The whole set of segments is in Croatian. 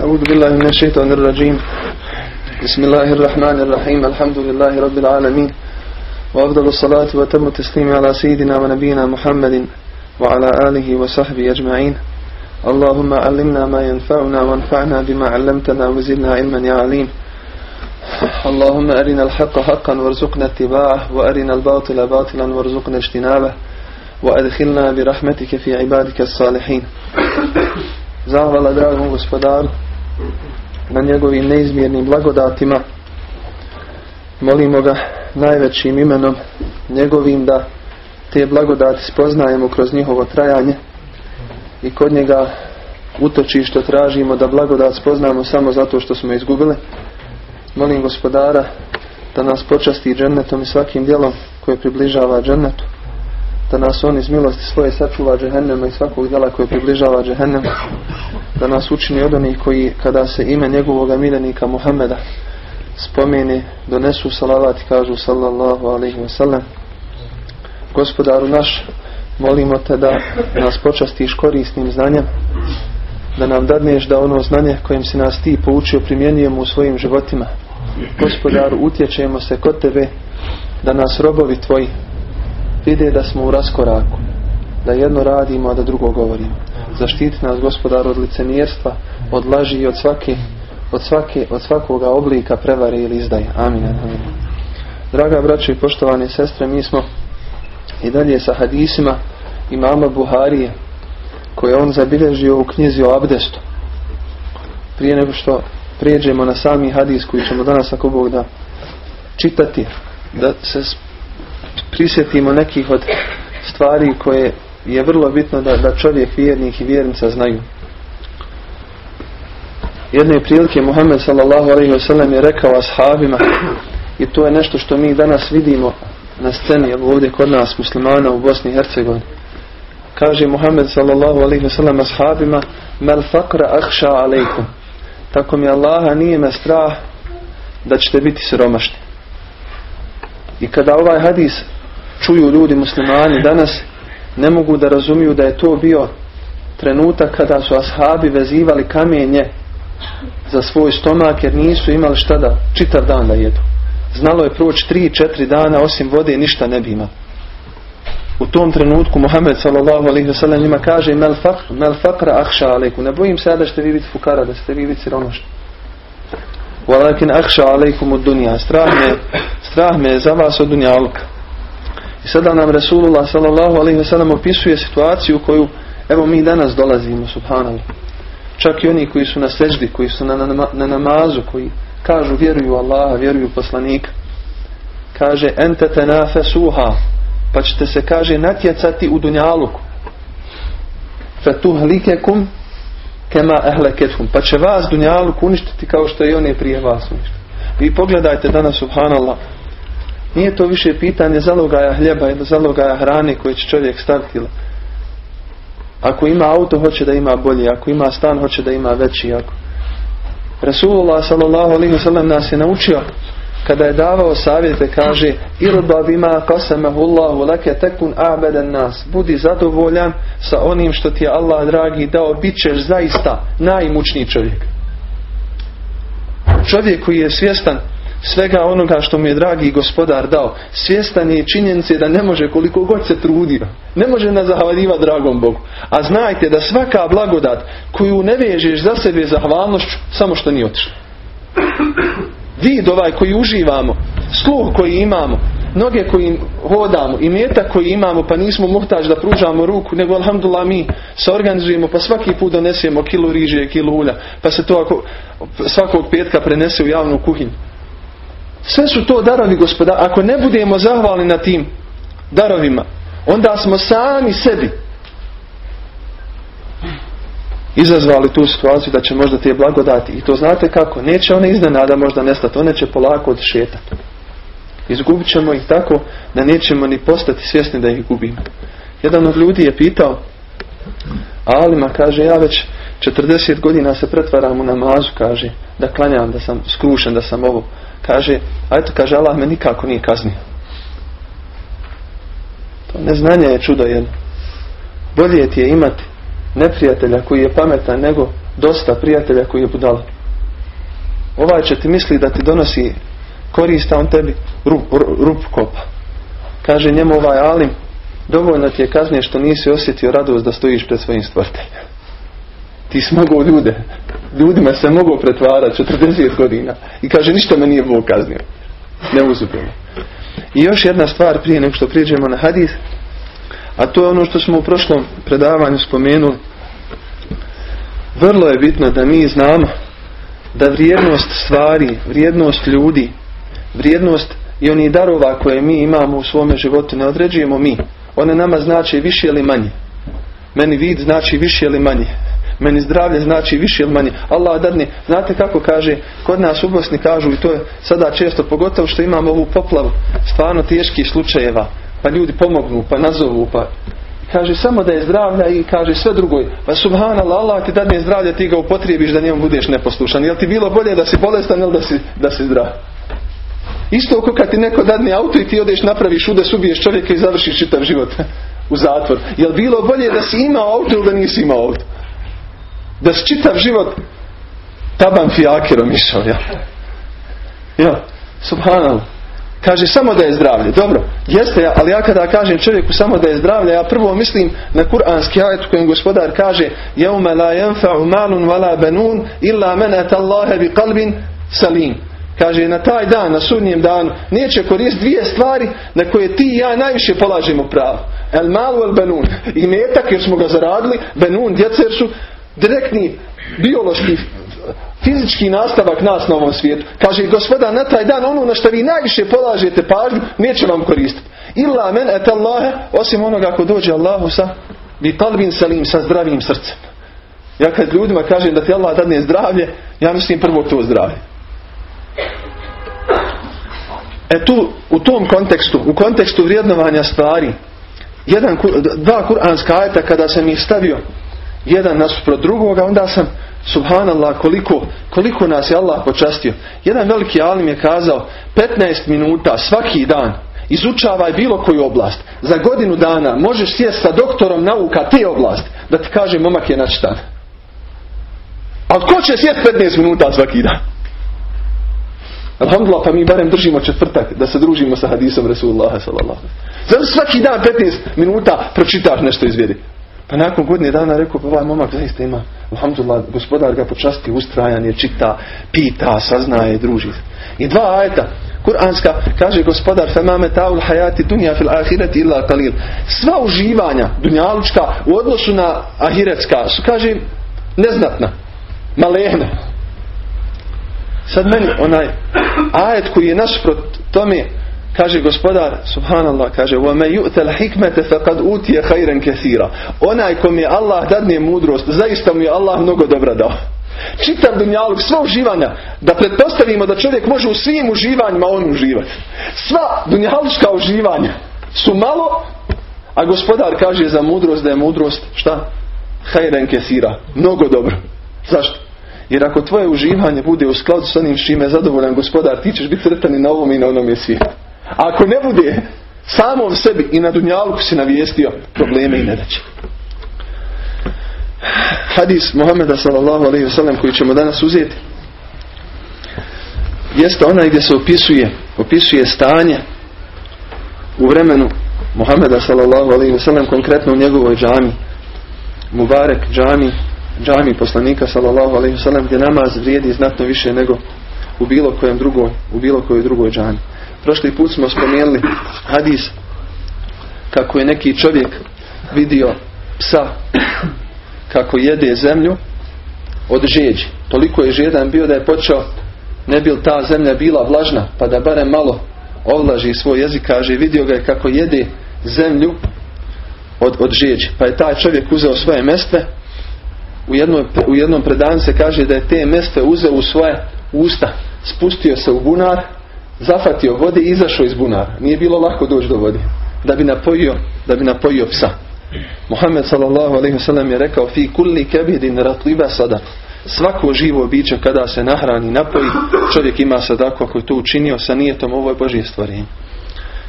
أعوذ بالله من الشيطان الرجيم. بسم الله الرحمن الرحيم. الحمد لله رب العالمين. وأفضل الصلاة وتم التسليم على سيدنا ونبينا محمد وعلى آله وصحبه أجمعين. اللهم علمنا ما ينفعنا وانفعنا بما علمتنا وزدنا علما يا عليم. اللهم أرنا الحق حقا وارزقنا اتباعه وأرنا الباطل باطلا وارزقنا اجتنابه. وأدخلنا برحمتك في عبادك الصالحين Zahvala dragom gospodaru na njegovim neizmjernim blagodatima. Molimo ga najvećim imenom njegovim da te blagodati spoznajemo kroz njihovo trajanje i kod njega utočište tražimo da blagodat spoznamo samo zato što smo izgubili. Molim gospodara da nas počasti džennetom i svakim djelom koje približava džennetu. Da nas on iz milosti svoje sačuva džehennema i svakog djela koje približava džehennem. Da nas učini od onih koji kada se ime njegovoga miljenika Muhammeda spomeni, donesu salavat i kažu sallallahu alaihi wasallam. Gospodaru naš, molimo te da nas počastiš korisnim znanjem, da nam dadneš da ono znanje kojim si nas ti poučio primjenjujemo u svojim životima. Gospodaru, utječemo se kod tebe da nas robovi tvoji vide da smo u raskoraku, da jedno radimo, a da drugo govorimo. Zaštiti nas gospodar od licemjerstva, od laži i od svake, od svake, od svakoga oblika prevare ili izdaje. Amin. Amin. Draga braćo i poštovane sestre, mi smo i dalje sa hadisima imama Buharije koje on zabilježio u knjizi o abdestu. Prije nego što prijeđemo na sami hadis koji ćemo danas ako Bog da čitati, da se prisjetimo nekih od stvari koje je vrlo bitno da, da čovjek vjernik i vjernica znaju. Jedne prilike Muhammed sallallahu alaihi wasallam je rekao ashabima i to je nešto što mi danas vidimo na sceni ovdje kod nas muslimana u Bosni i Hercegovini. Kaže Muhammed sallallahu alaihi wasallam ashabima Mel fakra ahša alaikum Tako mi Allaha nije me strah da ćete biti siromašni. I kada ovaj hadis čuju ljudi muslimani danas ne mogu da razumiju da je to bio trenutak kada su ashabi vezivali kamenje za svoj stomak jer nisu imali šta da čitav dan da jedu. Znalo je proći 3-4 dana osim vode ništa ne bi imao. U tom trenutku Muhammed sallallahu alaihi wa sallam njima kaže mel, fakr, mel fakra ahša alaikum. Ne bojim se da ćete vi biti fukara, da ćete vi biti siromašni. Walakin ahša alaikum od dunja. Strah me, strah me za vas od dunjalka. Sada nam Resulullah sallallahu alaihi wa sallam opisuje situaciju koju evo mi danas dolazimo, subhanallah. Čak i oni koji su na seždi, koji su na, na, na namazu, koji kažu vjeruju Allaha, vjeruju poslanika. Kaže ente tenafe suha, pa ćete se kaže natjecati u dunjaluku. Fetuhlikekum kema ehleketum. Pa će vas dunjaluk uništiti kao što i one prije vas uništiti. Vi pogledajte danas, subhanallah, nije to više pitanje zalogaja hljeba ili zalogaja hrane koje će čovjek staviti. Ako ima auto, hoće da ima bolji. Ako ima stan, hoće da ima veći. Ako... Rasulullah sallam nas je naučio kada je davao savjete, kaže Irba bima qasamahullahu lake tekun abeden nas. Budi zadovoljan sa onim što ti je Allah dragi dao. Bit ćeš zaista najmučniji čovjek. Čovjek koji je svjestan svega onoga što mu je dragi gospodar dao. Svjestan je činjenice da ne može koliko god se trudio. Ne može nas zahvaljivati dragom Bogu. A znajte da svaka blagodat koju ne vežeš za sebe zahvalnošću, samo što nije otišla. Vid ovaj koji uživamo, sluh koji imamo, noge koji hodamo i mjeta koji imamo pa nismo muhtaž da pružamo ruku nego alhamdulillah mi se organizujemo pa svaki put donesemo kilu riže, kilu ulja pa se to ako, svakog petka prenese u javnu kuhinju. Sve su to darovi gospoda. Ako ne budemo zahvalni na tim darovima, onda smo sami sebi izazvali tu situaciju da će možda te blagodati. I to znate kako? Neće one iznenada možda nestati. One će polako odšetati. Izgubit ćemo ih tako da nećemo ni postati svjesni da ih gubimo. Jedan od ljudi je pitao Alima kaže ja već 40 godina se pretvaram u namazu kaže da klanjam, da sam skrušen, da sam ovo kaže, ajte, kaže, Allah me nikako nije kaznio. To neznanje je čudo, jel? Bolje ti je imati neprijatelja koji je pametan nego dosta prijatelja koji je budala. Ovaj će ti misli da ti donosi korista, on tebi rup, rup kopa. Kaže njemu ovaj alim, dovoljno ti je kaznije što nisi osjetio radost da stojiš pred svojim stvrteljem. Ti si mogao ljude, ljudima se mogao pretvarati 40 godina. I kaže ništa me nije Bog kaznio. Ne uzupimo. I još jedna stvar prije nego što prijeđemo na hadis, a to je ono što smo u prošlom predavanju spomenuli. Vrlo je bitno da mi znamo da vrijednost stvari, vrijednost ljudi, vrijednost i onih darova koje mi imamo u svome životu ne određujemo mi. One nama znači više ili manje. Meni vid znači više ili manje. Meni zdravlje znači više ili manje. Allah dadne, znate kako kaže, kod nas u Bosni kažu i to je sada često pogotovo što imamo ovu poplavu stvarno teških slučajeva. Pa ljudi pomognu, pa nazovu, pa kaže samo da je zdravlja i kaže sve drugo. Pa subhanallah, Allah ti dadne zdravlje, ti ga upotrijebiš da njemu budeš neposlušan. Jel ti bilo bolje da si bolestan ili da si, da si zdrav? Isto ako kad ti neko dadne auto i ti odeš napraviš udes, ubiješ čovjeka i završiš čitav život u zatvor. Jel bilo bolje da si imao auto ili da nisi imao auto? Da si čitav život taban fijakerom išao, ja. Ja, subhanallah. Kaže samo da je zdravlje. Dobro, jeste, ali ja kada kažem čovjeku samo da je zdravlje, ja prvo mislim na kuranski ajet kojem gospodar kaže Jaume la yanfa'u malun wala banun illa man atallaha bi qalbin salim. Kaže na taj dan, na sudnjem danu, neće koristiti dvije stvari na koje ti i ja najviše polažemo pravo. El malu el benun. I metak jer smo ga zaradili, benun, djeca su direktni biološki fizički nastavak nas na ovom svijetu. Kaže gospoda na taj dan ono na što vi najviše polažete pažnju neće vam koristiti. Illa men et Allahe osim onoga ako dođe Allahu sa bi talbin salim sa zdravim srcem. Ja kad ljudima kažem da ti Allah dadne zdravlje, ja mislim prvo to zdravlje. E tu, u tom kontekstu, u kontekstu vrijednovanja stvari, jedan, dva kuranska ajeta kada sam ih stavio jedan nasuprot drugoga, onda sam subhanallah koliko, koliko nas je Allah počastio. Jedan veliki alim je kazao 15 minuta svaki dan izučavaj bilo koju oblast. Za godinu dana možeš sjesti sa doktorom nauka te oblasti da ti kaže momak je načitan. A ko će sjesti 15 minuta svaki dan? Alhamdulillah, pa mi barem držimo četvrtak da se družimo sa hadisom Rasulullah sallallahu Zato svaki dan 15 minuta pročitaš nešto iz vjeri. Pa nakon godine dana rekao, pa ovaj momak zaista ima, alhamdulillah, gospodar ga počasti, ustrajan je, čita, pita, saznaje, druži. I dva ajeta, Kur'anska, kaže gospodar, femame ta'ul hajati dunja fil ahireti illa kalil. Sva uživanja dunjalučka u odnosu na ahiretska su, kaže, neznatna, malehna. Sad meni onaj ajet koji je nasprot tome kaže gospodar subhanallah kaže وَمَا يُؤْتَ الْحِكْمَةَ فَقَدْ أُوتِيَ خَيْرًا كَثِيرًا onaj kom je Allah dadne mudrost zaista mu je Allah mnogo dobra dao čitav dunjaluk, sva uživanja da pretpostavimo da čovjek može u svim uživanjima on uživati sva dunjalučka uživanja su malo a gospodar kaže za mudrost da je mudrost šta? hajren kesira mnogo dobro zašto? Jer ako tvoje uživanje bude u skladu s onim čime je zadovoljan gospodar, ti ćeš biti sretan i na ovom i na onom svijetu. Ako ne bude samom sebi i na dunjalku si navijestio probleme i nedaće. Hadis Muhammeda sallallahu alaihi wasallam koji ćemo danas uzeti jeste onaj gdje se opisuje opisuje stanje u vremenu Muhammeda sallallahu alaihi wasallam konkretno u njegovoj džami Mubarek džami džami poslanika sallallahu alaihi wasallam gdje namaz vrijedi znatno više nego u bilo kojem drugoj u bilo kojoj drugoj džami. Prošli put smo spomenuli hadis kako je neki čovjek vidio psa kako jede zemlju od žeđi. Toliko je žedan bio da je počeo ne bil ta zemlja bila vlažna pa da barem malo ovlaži svoj jezik kaže vidio ga je kako jede zemlju od, od žeđi. Pa je taj čovjek uzeo svoje meste u, jednom, u jednom predanju se kaže da je te meste uzeo u svoje usta, spustio se u bunar, zafatio vode i izašao iz bunara. Nije bilo lako doći do vode. Da bi napojio, da bi napojio psa. Muhammed wasallam je rekao fi kulli kebidin ratliba sada. Svako živo biće kada se nahrani napoji, čovjek ima sadaku ako je to učinio sa nijetom ovo je Božje.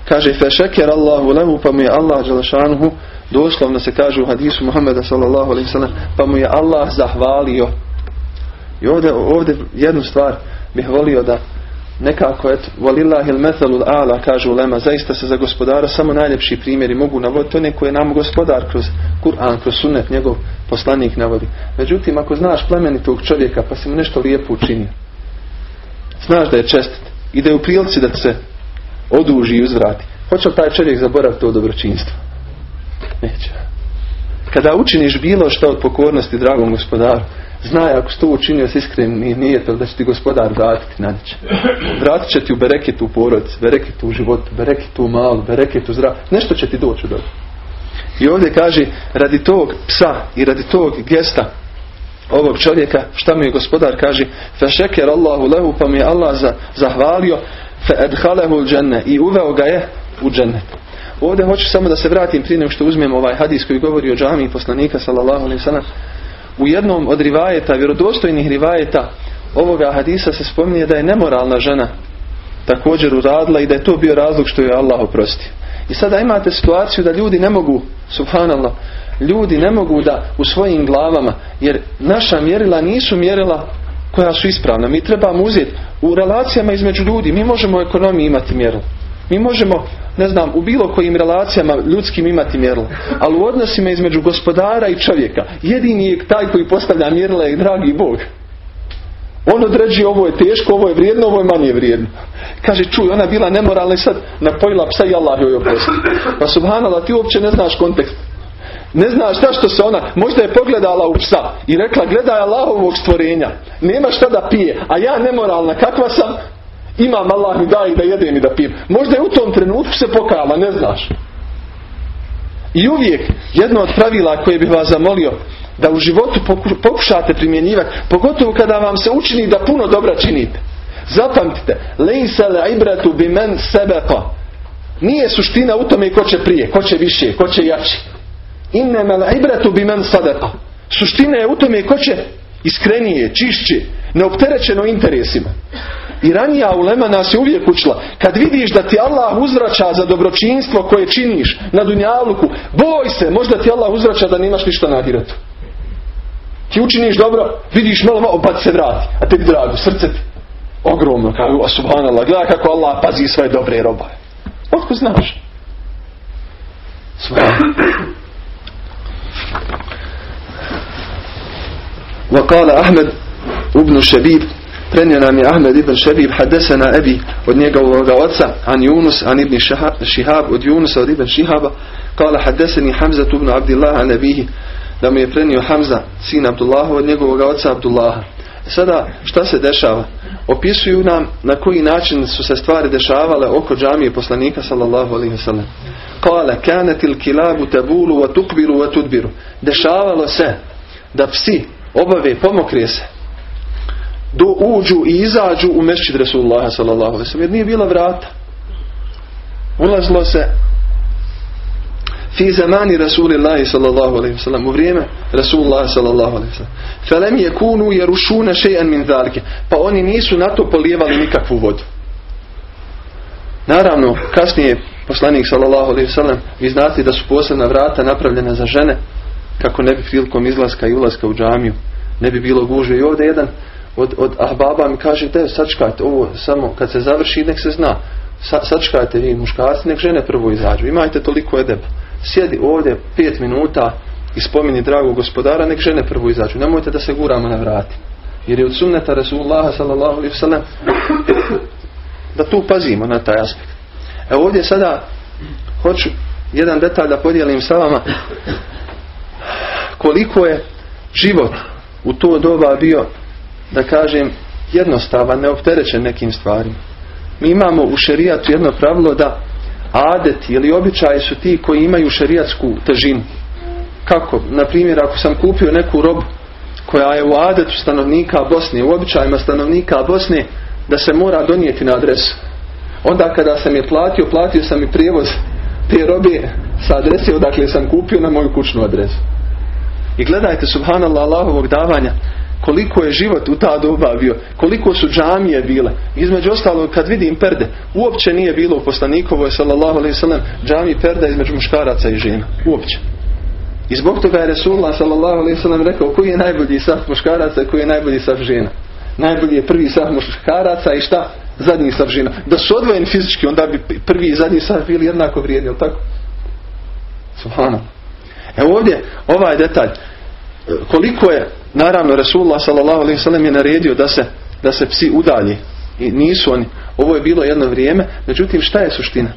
Kaže fe šeker Allahu lehu pa mu je Allah dželešanuhu Doslovno se kaže u hadisu Muhammeda sallallahu alaihi sallam, pa mu je Allah zahvalio. I ovdje, ovdje jednu stvar bih volio da nekako eto il methalul ala kažu lema zaista se za gospodara samo najljepši primjeri mogu navoditi. One koje nam gospodar kroz Kur'an kroz sunnet njegov poslanik navodi. Međutim ako znaš plemenitog čovjeka pa si mu nešto lijepo učinio znaš da je čestit i da je u prilici da se oduži i uzvrati hoće li taj čovjek zaboraviti to dobročinstvo? Neće. Kada učiniš bilo što od pokornosti dragom gospodaru Znaj ako si to učinio s iskrenim nije to da će ti gospodar vratiti na Vratit će ti u bereketu u porodici, bereketu u životu, bereketu u malu, bereketu u zdrav. Nešto će ti doći dobro. I ovdje kaže, radi tog psa i radi tog gesta ovog čovjeka, šta mu je gospodar kaže, fe šeker Allahu lehu, pa mi je Allah za, zahvalio, fe edhalehu dženne i uveo ga je u džennet. Ovdje hoću samo da se vratim prije nego što uzmem ovaj hadis koji govori o džami poslanika sallallahu alaihi sallam u jednom od rivajeta, vjerodostojnih rivajeta ovoga hadisa se spominje da je nemoralna žena također uradila i da je to bio razlog što je Allah oprostio. I sada imate situaciju da ljudi ne mogu, subhanallah, ljudi ne mogu da u svojim glavama, jer naša mjerila nisu mjerila koja su ispravna. Mi trebamo uzeti u relacijama između ljudi, mi možemo u ekonomiji imati mjerilo. Mi možemo, ne znam, u bilo kojim relacijama ljudskim imati mjerila. Ali u odnosima između gospodara i čovjeka, jedini je taj koji postavlja mjerila je dragi Bog. On određuje ovo je teško, ovo je vrijedno, ovo je manje vrijedno. Kaže, čuj, ona bila nemoralna i sad napojila psa i Allah joj oprosti. Pa subhanallah, ti uopće ne znaš kontekst. Ne znaš šta što se ona, možda je pogledala u psa i rekla, gledaj Allahovog stvorenja, nema šta da pije, a ja nemoralna, kakva sam? Imam Allah mi daj da jedem i da pijem. Možda je u tom trenutku se pokala, ne znaš. I uvijek jedno od pravila koje bih vas zamolio da u životu pokušate primjenjivati, pogotovo kada vam se učini da puno dobra činite. Zapamtite, lejsa le ibratu bi men sebeqa. Nije suština u tome ko će prije, ko će više, ko će jači. Inneme le ibratu bi men. Suština je u tome ko će iskrenije, čišće, neopterećeno interesima. I ranija ulema nas je uvijek učila. Kad vidiš da ti Allah uzvraća za dobročinstvo koje činiš na dunjaluku, boj se, možda ti Allah uzvraća da nemaš ništa na ahiretu. Ti učiniš dobro, vidiš malo, malo, pa se vrati. A tebi drago, srce ti ogromno. Kao, subhanallah, gledaj kako Allah pazi svoje dobre robove. Otko znaš? وقال أحمد ابن شبيب Prenio nam je Ahmed ibn Šebib hadesena Ebi od njegovog oca an Yunus an ibn Šihab od Yunusa od ibn Šihaba kala hadeseni Hamza ibn Abdillah an Ebihi da mu je prenio Hamza sin Abdullaha od njegovog oca Abdullaha. Sada šta se dešava? Opisuju nam na koji način su se stvari dešavale oko džamije poslanika sallallahu alaihi wasallam. Kale kanetil kilabu tabulu wa tukbiru wa tudbiru. Dešavalo se da psi obave pomokrije se do uđu i izađu u mešćid Rasulullah sallallahu alaihi jer nije bila vrata. Ulazilo se fi zamani Rasulillahi sallallahu alaihi sallam u vrijeme Rasulullah sallallahu alaihi sallam felem je kunu jerušuna šejan min zalike pa oni nisu na to polijevali nikakvu vodu. Naravno, kasnije poslanik sallallahu alaihi sallam vi znate da su posebna vrata napravljena za žene kako ne bi prilikom izlaska i ulaska u džamiju ne bi bilo guže i ovdje jedan od, od ahbaba mi kaže da sačkajte ovo samo kad se završi nek se zna. Sa, sačkajte vi muškarci nek žene prvo izađu. Imajte toliko edeba. Sjedi ovdje pet minuta i spomini dragog gospodara nek žene prvo izađu. Nemojte da se guramo na vrati. Jer je od sunneta Rasulullah wasallam da tu pazimo na taj aspekt. Evo ovdje sada hoću jedan detalj da podijelim sa vama koliko je život u to doba bio da kažem, jednostavan, neopterećen nekim stvarima. Mi imamo u šerijatu jedno pravilo da adeti ili običaji su ti koji imaju šerijatsku težinu. Kako? Na primjer, ako sam kupio neku robu koja je u adetu stanovnika Bosne, u običajima stanovnika Bosne, da se mora donijeti na adresu. Onda kada sam je platio, platio sam i prijevoz te robe sa adrese odakle sam kupio na moju kućnu adresu. I gledajte, subhanallah, Allahovog davanja, koliko je život u ta doba bio, koliko su džamije bile. Između ostalog, kad vidim perde, uopće nije bilo u poslanikovoj, sallallahu alaihi sallam, džami perda između muškaraca i žena. Uopće. I zbog toga je Resulullah s.a.v. rekao koji je najbolji saf muškaraca i koji je najbolji saf žena. Najbolji je prvi saf muškaraca i šta? Zadnji saf žena. Da su odvojeni fizički, onda bi prvi i zadnji saf bili jednako vrijedni, jel tako? Subhano. Evo ovdje, ovaj detalj. Koliko je, naravno, Resulullah s.a.v. je naredio da se, da se psi udalji. I nisu oni. Ovo je bilo jedno vrijeme. Međutim, šta je suština?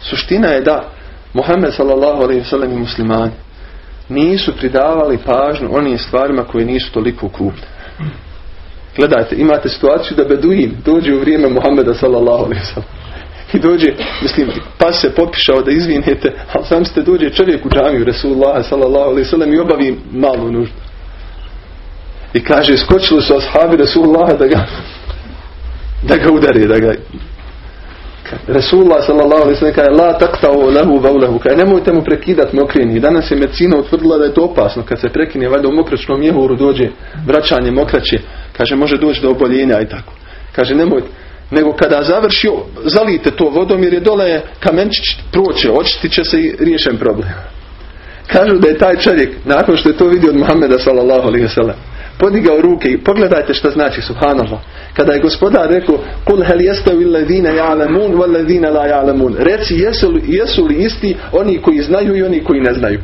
Suština je da Muhammed s.a.v. i muslimani nisu pridavali pažnju onim stvarima koje nisu toliko krupne. Gledajte, imate situaciju da Beduin dođe u vrijeme Muhammeda alaihi I dođe, mislim, pa se popišao da izvinete, ali sam ste dođe čovjek u džamiju sallallahu alaihi i obavi malu nuždu. I kaže, skočili su ashabi Resulullah da ga da ga udari, da ga Resulullah sallallahu alaihi sallam kaže la taktao lehu vaulehu kaže nemojte mu prekidati mokrini danas je medicina utvrdila da je to opasno. Kad se prekine valjda u mokračnom jehoru dođe vraćanje mokraće. Kaže može doći do oboljenja i tako. Kaže nemojte. Nego kada završi zalijte to vodom jer je dole kamenčić proće očiti će se i riješen problem. Kažu da je taj čovjek nakon što je to vidio od Muhammeda sallallahu alaihi sallam podigao ruke i pogledajte što znači subhanallah. Kada je gospodar rekao kul hel jestavi ledine ja'lamun wal ledine la ja'lamun. Reci jesu li, jesu li isti oni koji znaju i oni koji ne znaju.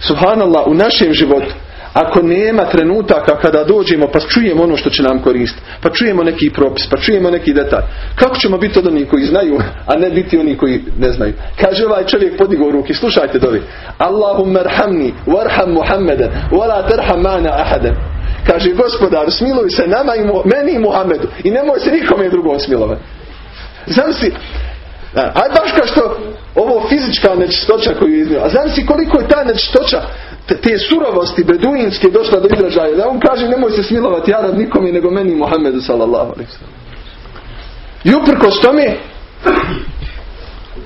Subhanallah u našem životu ako nema trenutaka kada dođemo pa čujemo ono što će nam koristiti, pa čujemo neki propis, pa čujemo neki detalj, kako ćemo biti od onih koji znaju, a ne biti oni koji ne znaju? Kaže ovaj čovjek podigao ruki, slušajte dovi. Allahumma arhamni, warham Muhammeden, wala terham mana ahaden. Kaže gospodar, smiluj se nama i meni i Muhammedu i nemoj se nikome drugom smilovati. Znam si, aj baš kao što ovo fizička nečistoća koju je iznio, a znam si koliko je ta nečistoća te, surovosti beduinske došla do izražaja. Da on kaže nemoj se smilovati Arab nikome nego meni Muhammedu sallallahu alaihi I uprkos tome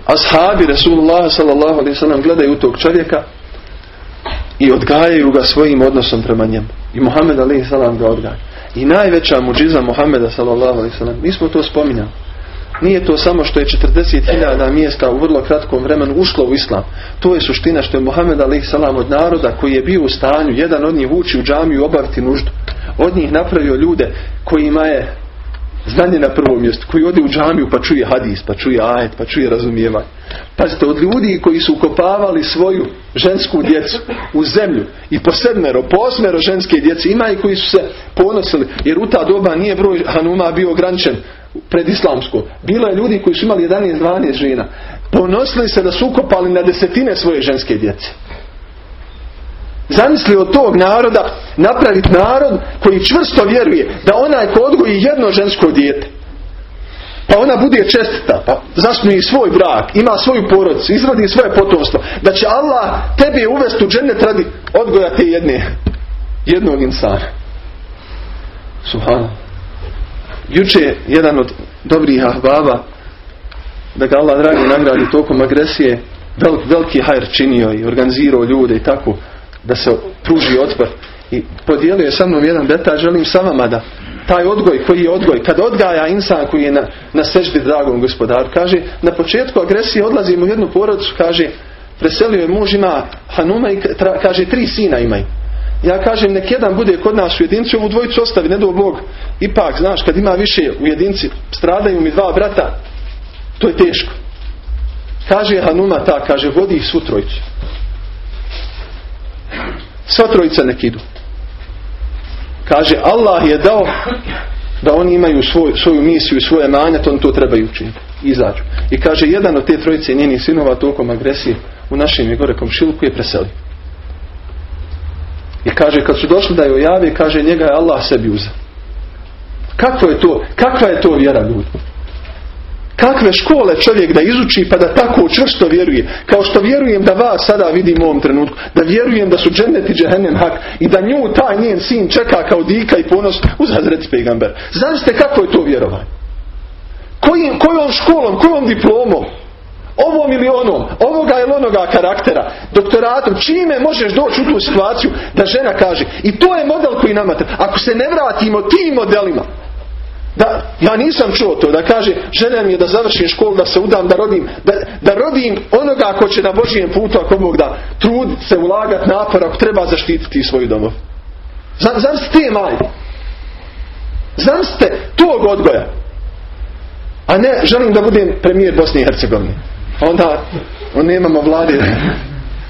ashabi Rasulullah sallallahu alaihi sallam gledaju tog čovjeka i odgajaju ga svojim odnosom prema njemu. I Muhammed alaihi sallam ga odgaja. I najveća muđiza Muhammeda sallallahu alaihi sallam, mi smo to spominjali. Nije to samo što je 40.000 mjesta u vrlo kratkom vremenu ušlo u islam. To je suština što je Muhammed alaih salam od naroda koji je bio u stanju, jedan od njih uči u džamiju obaviti nuždu. Od njih napravio ljude kojima je znanje na prvom mjestu, koji ode u džamiju pa čuje hadis, pa čuje ajet, pa čuje razumijevanje. Pazite, od ljudi koji su ukopavali svoju žensku djecu u zemlju i po sedmero, po osmero ženske djece, ima i koji su se ponosili, jer u ta doba nije broj Hanuma bio ograničen predislamsko. Bilo je ljudi koji su imali 11-12 žena. Ponosili se da su ukopali na desetine svoje ženske djece. Zamisli od tog naroda napraviti narod koji čvrsto vjeruje da onaj ko odgoji jedno žensko dijete pa ona bude čestita, pa zasnuje svoj brak, ima svoju porodicu, izradi svoje potomstvo, da će Allah tebi uvesti u džennet radi odgoja te jedne, jednog insana. Subhano. Juče jedan od dobrih ahbaba, da ga Allah dragi nagradi tokom agresije, veliki hajr činio i organizirao ljude i tako, da se pruži otpor. I podijelio je sa mnom jedan detalj, želim sa vama da taj odgoj koji je odgoj, kad odgaja insan koji je na, na sežbi dragom gospodaru, kaže, na početku agresije odlazim u jednu porodicu, kaže, preselio je muž ima Hanuma i kaže, tri sina imaju. Ja kažem, nek jedan bude kod nas u jedinci, ovu dvojicu ostavi, ne do Bog. Ipak, znaš, kad ima više u jedinci, stradaju mi dva brata, to je teško. Kaže Hanuma ta, kaže, vodi ih svu trojicu. Sva trojica nek idu. Kaže, Allah je dao da oni imaju svoj, svoju misiju i svoje manje, to oni to trebaju učiniti. Izađu. I kaže, jedan od te trojice njenih sinova tokom agresije u našem je gore komšiluku je preselio. I kaže, kad su došli da je ojavi, kaže, njega je Allah sebi uzeo. Kako je to? Kakva je to vjera ljudi? Kakve škole čovjek da izuči pa da tako čvrsto vjeruje? Kao što vjerujem da vas sada vidim u ovom trenutku. Da vjerujem da su džennet i džehennem hak. I da nju taj njen sin čeka kao dika i ponos uz Hazreti Pegamber. Znašte kako je to vjerovanje? Kojim, kojom školom, kojom diplomom? ovom ili onom, ovoga ili onoga karaktera, doktoratom, čime možeš doći u tu situaciju da žena kaže i to je model koji nama treba. Ako se ne vratimo tim modelima, Da, ja nisam čuo to da kaže želja mi je da završim školu, da se udam, da rodim, da, da rodim onoga ko će na Božijem putu ako Bog da trud se ulagat napor ako treba zaštititi svoju domov. Znam ste te majke? Znam ste tog odgoja? A ne, želim da budem premijer Bosne i Hercegovine. Onda, on nemamo vlade.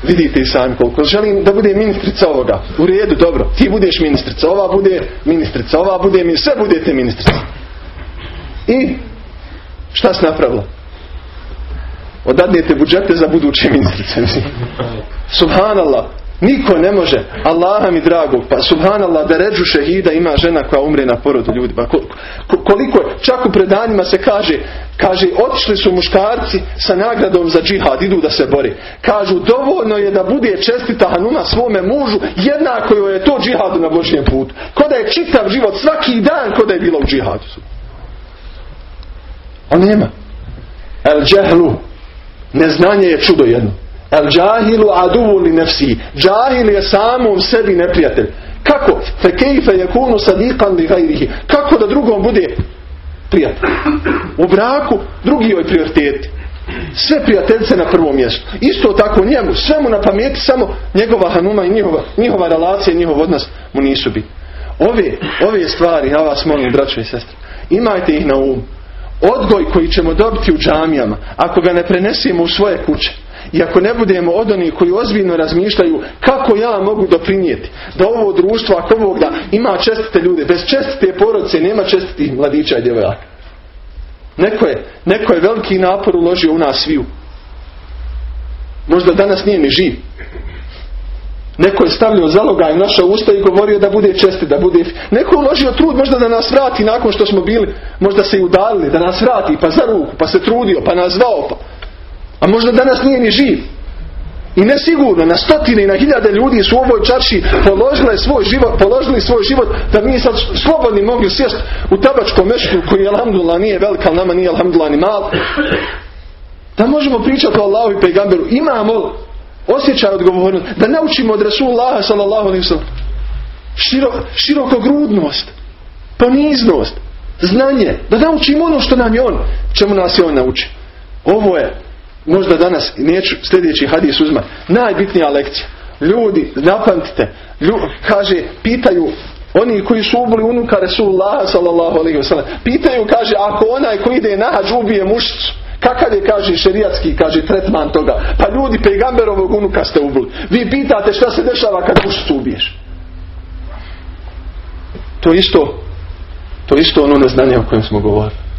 Vidite i sami koliko. Želim da bude ministrica ovoga. U redu, dobro. Ti budeš ministrica. Ova bude ministrica. Ova bude ministrica. Sve budete ministrica. I šta si napravila? Odadnijete budžete za buduće ministrice. Subhanallah. Niko ne može. Allaha mi drago. Pa subhanallah da ređu šehida ima žena koja umre na porodu ljudi. Pa koliko je. Čak u predanjima se kaže kaže otišli su muškarci sa nagradom za džihad. Idu da se bori. Kažu dovoljno je da bude čestita Hanuma svome mužu. Jednako je to džihadu na Božnjem putu. Ko da je čitav život svaki dan ko da je bila u džihadu. A nema. El džehlu. Neznanje je čudo jedno. El džahilu aduvu li nefsi. Džahil je samom sebi neprijatelj. Kako? Fe kejfe je kunu sadiqan li gajrihi. Kako da drugom bude prijatelj? U braku drugi joj prioriteti. Sve prijateljce na prvom mjestu. Isto tako njemu, mu na pameti, samo njegova hanuma i njihova, njihova relacija i njihov odnos mu nisu biti. Ove, ove stvari, ja vas molim, braćo i sestre, imajte ih na um. Odgoj koji ćemo dobiti u džamijama, ako ga ne prenesemo u svoje kuće, i ako ne budemo od onih koji ozbiljno razmišljaju kako ja mogu doprinijeti da ovo društvo, ako ovog da ima čestite ljude, bez čestite porodice nema čestitih mladića i djevojaka. Neko je, neko je veliki napor uložio u nas sviju. Možda danas nije ni živ. Neko je stavljao zalogaj naša usta i govorio da bude česti, da bude... Neko je uložio trud možda da nas vrati nakon što smo bili, možda se i udalili, da nas vrati, pa za ruku, pa se trudio, pa nas zvao, pa... A možda danas nije ni živ. I nesigurno, na stotine i na hiljade ljudi su u ovoj čarši položili svoj život, položili svoj život da mi sad slobodni mogli sjest u tabačkom meštu koji alhamdulillah nije velika, ali nama nije alhamdulillah ni mal. Da možemo pričati o Allahu i pegamberu. Imamo osjećaj odgovornost. Da naučimo od Rasulullaha sallallahu alaihi širo, širokogrudnost, poniznost, znanje. Da naučimo ono što nam je on, čemu nas je on nauči. Ovo je možda danas neću sljedeći hadis uzma. Najbitnija lekcija. Ljudi, zapamtite, kaže, pitaju oni koji su ubili unuka Resulullah sallallahu alaihi wasallam. Pitaju, kaže, ako onaj koji ide na hađ ubije mušicu, kakav je, kaže, šerijatski, kaže, tretman toga? Pa ljudi, pejgamberovog unuka ste ubili. Vi pitate šta se dešava kad mušicu ubiješ. To isto, to isto ono neznanje o kojem smo govorili.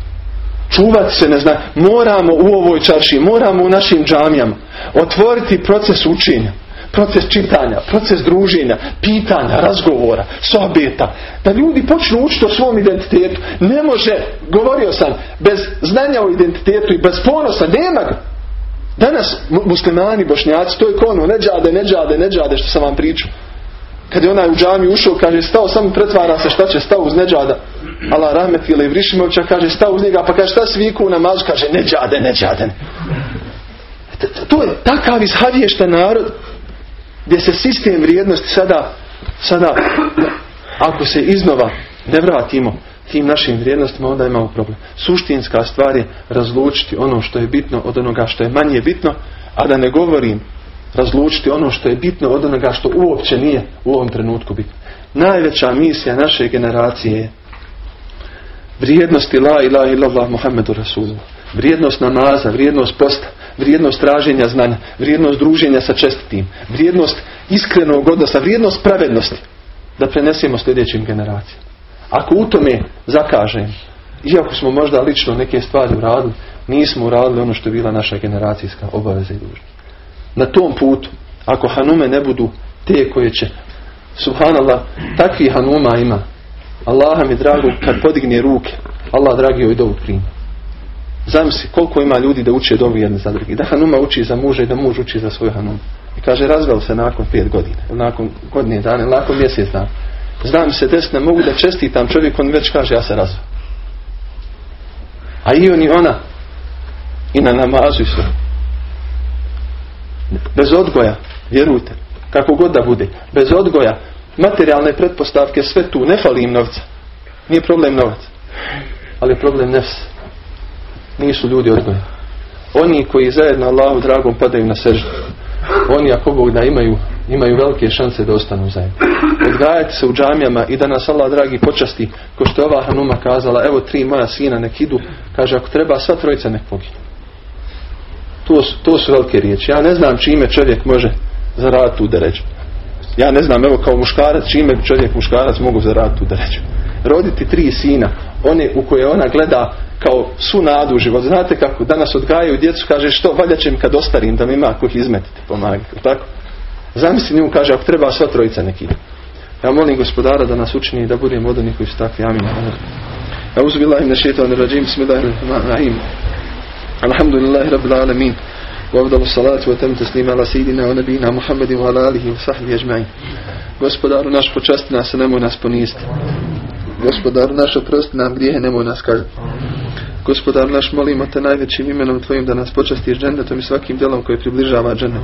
Čuvati se ne zna. Moramo u ovoj čarši, moramo u našim džamijama otvoriti proces učenja, proces čitanja, proces druženja, pitanja, razgovora, sobeta. Da ljudi počnu učiti o svom identitetu. Ne može, govorio sam, bez znanja o identitetu i bez ponosa, nema ga. Danas muslimani, bošnjaci, to je kono, ne džade, ne džade, ne džade, što sam vam pričao. Kad je onaj u džami ušao, kaže, stao, samo pretvara se šta će, stao uz neđada. Allah rahmet ili Vrišimovića, kaže, stao uz njega, pa kaže, šta sviku na namaz, kaže, neđade, neđade. To je takav izhavješta narod, gdje se sistem vrijednosti sada, sada, ako se iznova ne vratimo tim našim vrijednostima, onda imamo problem. Suštinska stvar je razlučiti ono što je bitno od onoga što je manje bitno, a da ne govorim razlučiti ono što je bitno od onoga što uopće nije u ovom trenutku bitno. Najveća misija naše generacije je vrijednosti la ilaha illallah Muhammedu Rasulullah. Vrijednost namaza, vrijednost posta, vrijednost traženja znanja, vrijednost druženja sa čestitim, vrijednost iskrenog odnosa, vrijednost pravednosti da prenesemo sljedećim generacijama. Ako u tome zakažem, iako smo možda lično neke stvari uradili, nismo uradili ono što je bila naša generacijska obaveza i dužnost na tom putu, ako hanume ne budu te koje će, subhanallah, takvi hanuma ima. Allaha mi drago kad podigne ruke, Allah dragi joj dovu prima. Zamisli koliko ima ljudi da uče dovu jedne za drugi. Da hanuma uči za muža i da muž uči za svoj hanum. I kaže razveo se nakon pet godina, nakon godine dana, nakon mjesec dana. Znam se desne, mogu da čestitam čovjek, on već kaže ja se razveo. A i on i ona i na namazu sve bez odgoja, vjerujte, kako god da bude, bez odgoja, materijalne pretpostavke, sve tu, ne fali im novca. Nije problem novac. Ali je problem nefs. Nisu ljudi odgojeni. Oni koji zajedno Allahu dragom padaju na sežu. Oni ako Bog da imaju, imaju velike šanse da ostanu zajedno. Odgajati se u džamijama i da nas Allah dragi počasti, ko što je ova Hanuma kazala, evo tri moja sina nek idu, kaže ako treba sva trojica nek poginu. To, to su velike riječi. Ja ne znam čime čovjek može zaraditi tu deređu. Ja ne znam, evo kao muškarac, čime čovjek muškarac mogu zaraditi tu deređu. Roditi tri sina, one u koje ona gleda kao su nadu život. Znate kako, danas odgajaju djecu, kaže što, valja će mi kad ostarim da mi ima ako ih izmetite, pomagati. Tako? Zamisli njemu, kaže, ako treba sva trojica neki. Ja molim gospodara da nas učini da budemo od onih koji su takvi. Amin. Ja uzbillahi min šeitan rajim, bismillahirrahmanirrahim. Alhamdulillahi rabbil alamin. وأفضل الصلاة وتم تسليم على سيدنا ونبينا محمد وعلى آله وصحبه أجمعين Gospodaru naš počasti nas, nemoj nas poniziti. Gospodaru naš oprosti nam grijehe, nemoj nas kazniti. Gospodar naš, molimo te najvećim imenom Tvojim da nas počastiš džennetom i svakim djelom koji približava džennet.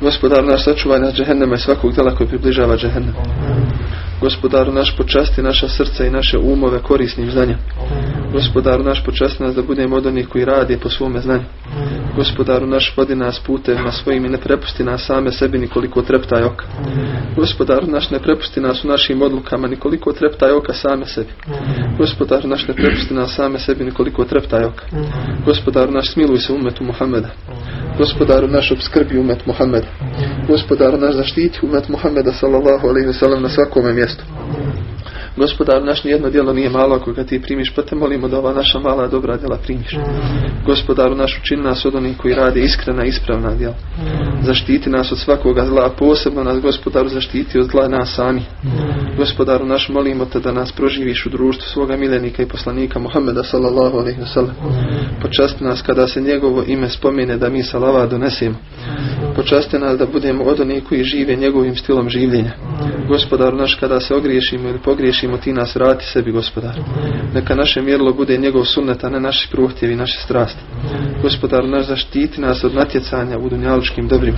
Gospodar naš, sačuvaj nas džehennema i svakog djela koji približava džehennem. Gospodaru naš počasti naša srca i naše umove korisnim znanjem. Gospodaru naš počasti nas da budemo od onih koji radi po svome znanju. Gospodaru naš vodi nas putevima svojim i ne prepusti nas same sebi nikoliko treptaj oka. Gospodaru naš ne prepusti nas u našim odlukama nikoliko treptaj oka same sebi. Gospodaru naš ne prepusti nas same sebi nikoliko treptaj oka. Gospodaru naš smiluj se umetu Muhammeda. Gospodaru naš obskrbi umet Muhammeda. Gospodaru naš zaštiti umet Muhammeda sallallahu alaihi wa sallam na svakome mjestu. Gospodar naš nijedno djelo nije malo ako ga ti primiš, pa te molimo da ova naša mala dobra djela primiš. Gospodaru naš učini nas od onih koji rade iskrena, ispravna djela. Zaštiti nas od svakoga zla, posebno nas gospodaru zaštiti od zla nas sami. Gospodaru naš molimo te da nas proživiš u društvu svoga miljenika i poslanika Muhammeda sallallahu alaihi wa sallam. Počasti nas kada se njegovo ime spomene da mi salava donesemo. Počasti nas da budemo od onih koji žive njegovim stilom življenja. Gospodaru naš kada se ogriješimo ili pogriješimo ti nas vrati sebi gospodar. Neka naše mjerilo bude njegov sunnet, a ne naši prohtjevi, naše strasti. Gospodar naš zaštiti nas od natjecanja u dunjalučkim dobrima.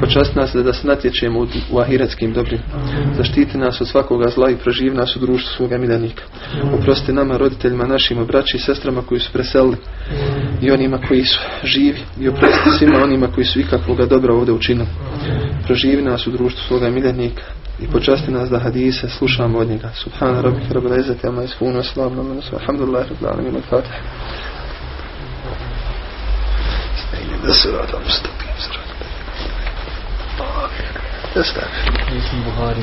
Počasti nas da, se natječemo u, ahiretskim dobrima. Zaštiti nas od svakoga zla i proživi nas u društvu svoga miljenika. Oprosti nama, roditeljima našim, braći i sestrama koji su preselili i onima koji su živi i oprosti svima onima koji su ikakvoga dobra ovdje učinili. Proživi nas u društvu svoga miljenika i počasti nas da hadise slušamo od njega. Subhana rabbika rabbil izzati amma yasifun wa salamun ala mursalin walhamdulillahi rabbil alamin al-fatiha. Istayni sirata mustaqim sirata. Estağfirullah. Buhari